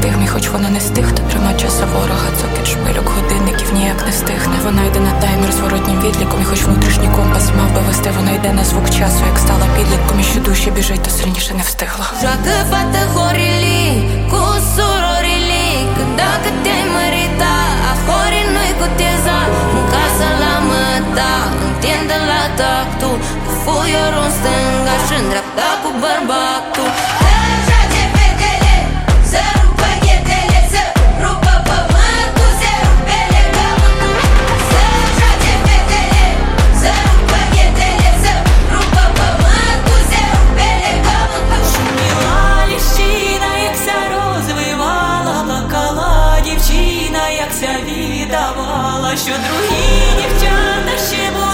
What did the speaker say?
стигмі, хоч вона не з тих, хто тримає часа ворога, цокіт шпильок, годинників ніяк не стихне. Вона йде на таймер з воротнім відліком, і хоч внутрішній компас мав би вести, вона йде на звук часу, як стала підлітком, і що душі біжить, то сильніше не встигла. Joacă fată horili cu surorile Când dacă te-ai mărita Ahori nu-i cu teza În casă la măta як ця віддавала, що другі дівчата ще були.